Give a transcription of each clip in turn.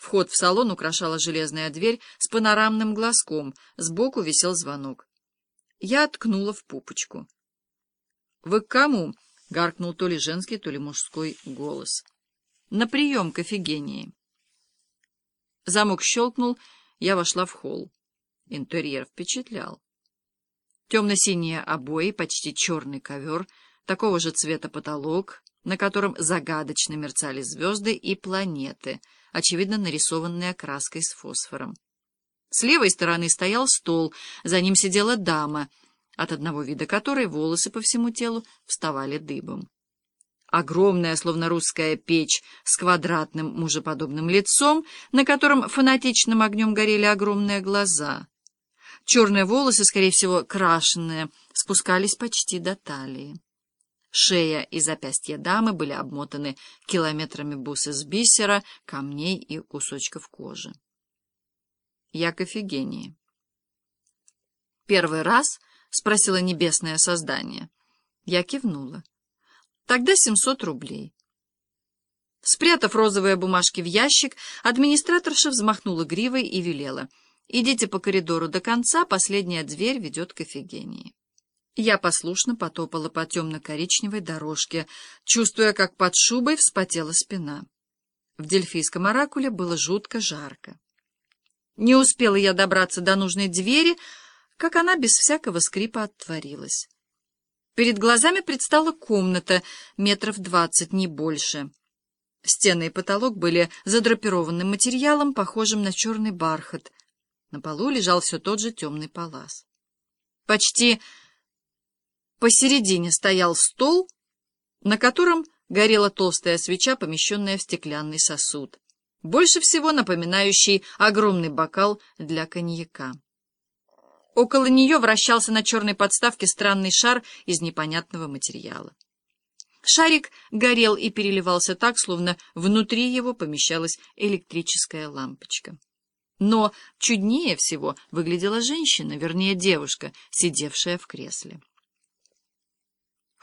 Вход в салон украшала железная дверь с панорамным глазком, сбоку висел звонок. Я ткнула в пупочку. — Вы к кому? — гаркнул то ли женский, то ли мужской голос. — На прием к офигении. Замок щелкнул, я вошла в холл. Интерьер впечатлял. Темно-синие обои, почти черный ковер, такого же цвета потолок, на котором загадочно мерцали звезды и планеты, очевидно нарисованные краской с фосфором. С левой стороны стоял стол, за ним сидела дама, от одного вида которой волосы по всему телу вставали дыбом. Огромная, словно русская печь, с квадратным мужеподобным лицом, на котором фанатичным огнем горели огромные глаза. Черные волосы, скорее всего, крашеные, спускались почти до талии. Шея и запястья дамы были обмотаны километрами бус из бисера, камней и кусочков кожи. Я к офигении. «Первый раз?» — спросила небесное создание. Я кивнула. «Тогда семьсот рублей». Спрятав розовые бумажки в ящик, администраторша взмахнула гривой и велела. «Идите по коридору до конца, последняя дверь ведет к офигении». Я послушно потопала по темно-коричневой дорожке, чувствуя, как под шубой вспотела спина. В дельфийском оракуле было жутко жарко. Не успела я добраться до нужной двери, как она без всякого скрипа отворилась. Перед глазами предстала комната, метров двадцать, не больше. Стены и потолок были задрапированным материалом, похожим на черный бархат. На полу лежал все тот же темный палас. Почти Посередине стоял стол, на котором горела толстая свеча, помещенная в стеклянный сосуд, больше всего напоминающий огромный бокал для коньяка. Около нее вращался на черной подставке странный шар из непонятного материала. Шарик горел и переливался так, словно внутри его помещалась электрическая лампочка. Но чуднее всего выглядела женщина, вернее девушка, сидевшая в кресле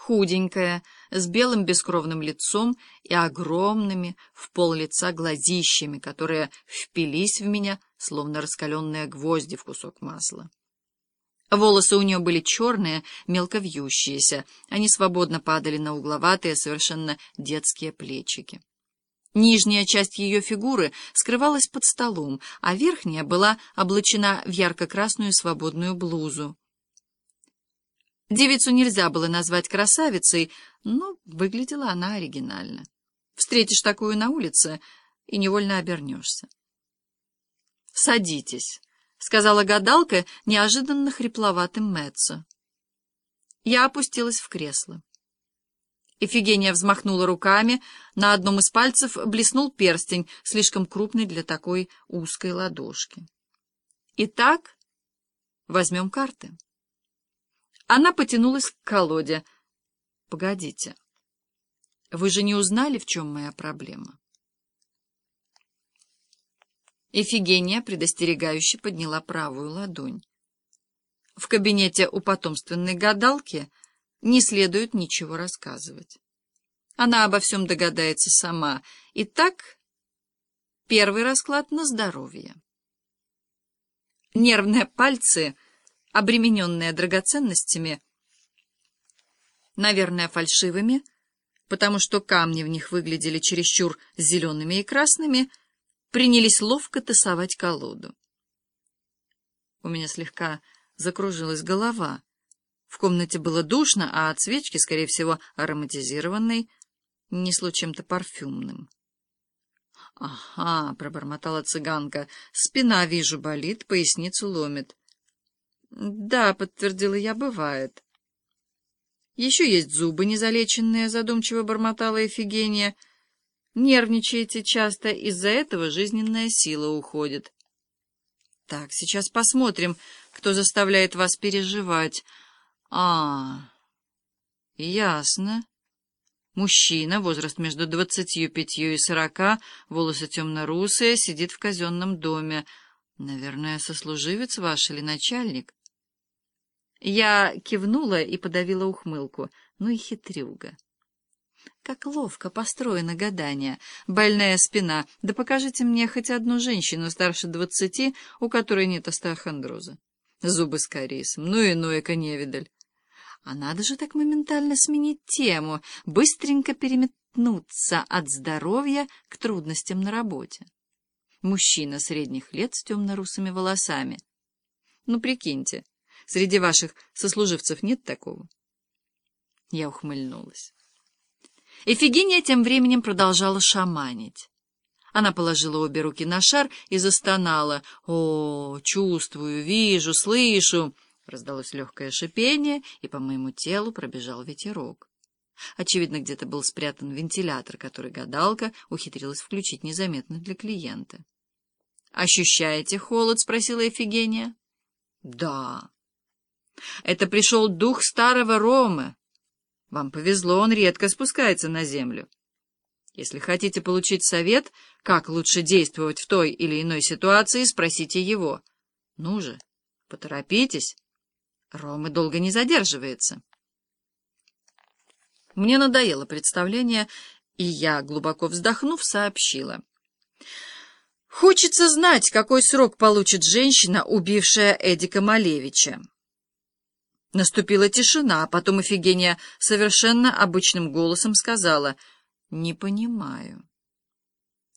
худенькая, с белым бескровным лицом и огромными в пол лица глазищами, которые впились в меня, словно раскаленные гвозди в кусок масла. Волосы у нее были черные, мелко вьющиеся, они свободно падали на угловатые, совершенно детские плечики. Нижняя часть ее фигуры скрывалась под столом, а верхняя была облачена в ярко-красную свободную блузу. Девицу нельзя было назвать красавицей, но выглядела она оригинально. Встретишь такую на улице и невольно обернешься. «Садитесь», — сказала гадалка неожиданно хрипловатым Мэтцо. Я опустилась в кресло. Эфигения взмахнула руками, на одном из пальцев блеснул перстень, слишком крупный для такой узкой ладошки. «Итак, возьмем карты». Она потянулась к колоде. — Погодите. Вы же не узнали, в чем моя проблема? Эфигения предостерегающе подняла правую ладонь. В кабинете у потомственной гадалки не следует ничего рассказывать. Она обо всем догадается сама. Итак, первый расклад на здоровье. Нервные пальцы — обремененные драгоценностями, наверное, фальшивыми, потому что камни в них выглядели чересчур зелеными и красными, принялись ловко тасовать колоду. У меня слегка закружилась голова. В комнате было душно, а от свечки, скорее всего, ароматизированной, несло чем-то парфюмным. — Ага, — пробормотала цыганка, — спина, вижу, болит, поясницу ломит. Да, подтвердила я, бывает. Еще есть зубы незалеченные, задумчиво бормотала Эфигения. Нервничаете часто, из-за этого жизненная сила уходит. Так, сейчас посмотрим, кто заставляет вас переживать. А, ясно. Мужчина, возраст между двадцатью пятью и сорока, волосы темно-русые, сидит в казенном доме. Наверное, сослуживец ваш или начальник. Я кивнула и подавила ухмылку. Ну и хитрюга. Как ловко построено гадание. Больная спина. Да покажите мне хоть одну женщину старше двадцати, у которой нет остеохондроза. Зубы с кариесом. Ну и Ноэка невидаль. А надо же так моментально сменить тему, быстренько переметнуться от здоровья к трудностям на работе. Мужчина средних лет с темно-русыми волосами. Ну, прикиньте, среди ваших сослуживцев нет такого? Я ухмыльнулась. Эфигения тем временем продолжала шаманить. Она положила обе руки на шар и застонала. «О, чувствую, вижу, слышу!» Раздалось легкое шипение, и по моему телу пробежал ветерок. Очевидно, где-то был спрятан вентилятор, который гадалка ухитрилась включить незаметно для клиента. «Ощущаете холод?» — спросила Эфигения. «Да». «Это пришел дух старого Ромы. Вам повезло, он редко спускается на землю. Если хотите получить совет, как лучше действовать в той или иной ситуации, спросите его. Ну же, поторопитесь. Ромы долго не задерживается». Мне надоело представление, и я, глубоко вздохнув, сообщила. Хочется знать, какой срок получит женщина, убившая Эдика Малевича. Наступила тишина, а потом Эфигения совершенно обычным голосом сказала «Не понимаю».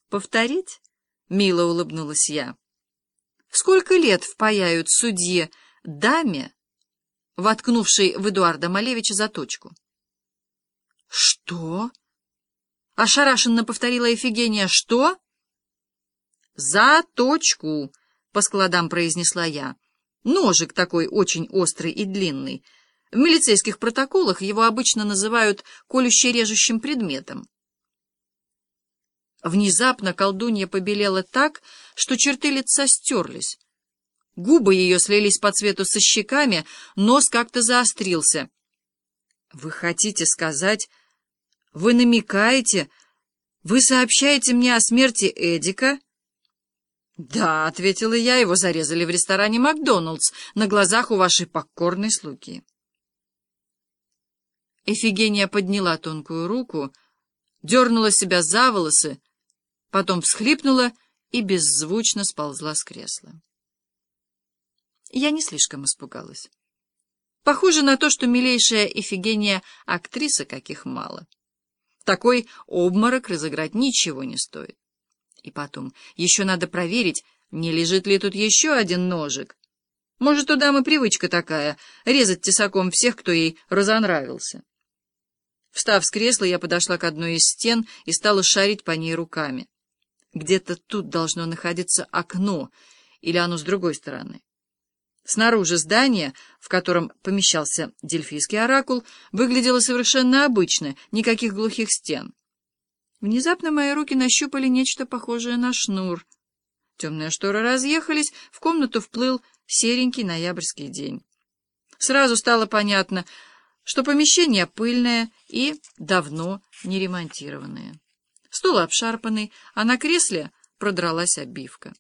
«Повторить?» — мило улыбнулась я. «Сколько лет впаяют судье даме, воткнувшей в Эдуарда Малевича заточку?» «Что?» — ошарашенно повторила Эфигения. «Что?» «Заточку!» — по складам произнесла я. Ножик такой очень острый и длинный. В милицейских протоколах его обычно называют колюще-режущим предметом. Внезапно колдунья побелела так, что черты лица стерлись. Губы ее слились по цвету со щеками, нос как-то заострился. — Вы хотите сказать... Вы намекаете... Вы сообщаете мне о смерти Эдика? — «Да», — ответила я, — «его зарезали в ресторане «Макдоналдс» на глазах у вашей покорной слуги». Эфигения подняла тонкую руку, дернула себя за волосы, потом всхлипнула и беззвучно сползла с кресла. Я не слишком испугалась. Похоже на то, что милейшая Эфигения — актриса, каких мало. Такой обморок разыграть ничего не стоит. И потом, еще надо проверить, не лежит ли тут еще один ножик. Может, у дамы привычка такая — резать тесаком всех, кто ей разонравился. Встав с кресла, я подошла к одной из стен и стала шарить по ней руками. Где-то тут должно находиться окно, или оно с другой стороны. Снаружи здания, в котором помещался дельфийский оракул, выглядело совершенно обычно, никаких глухих стен. Внезапно мои руки нащупали нечто похожее на шнур. Темные шторы разъехались, в комнату вплыл серенький ноябрьский день. Сразу стало понятно, что помещение пыльное и давно не ремонтированное. Стол обшарпанный, а на кресле продралась обивка.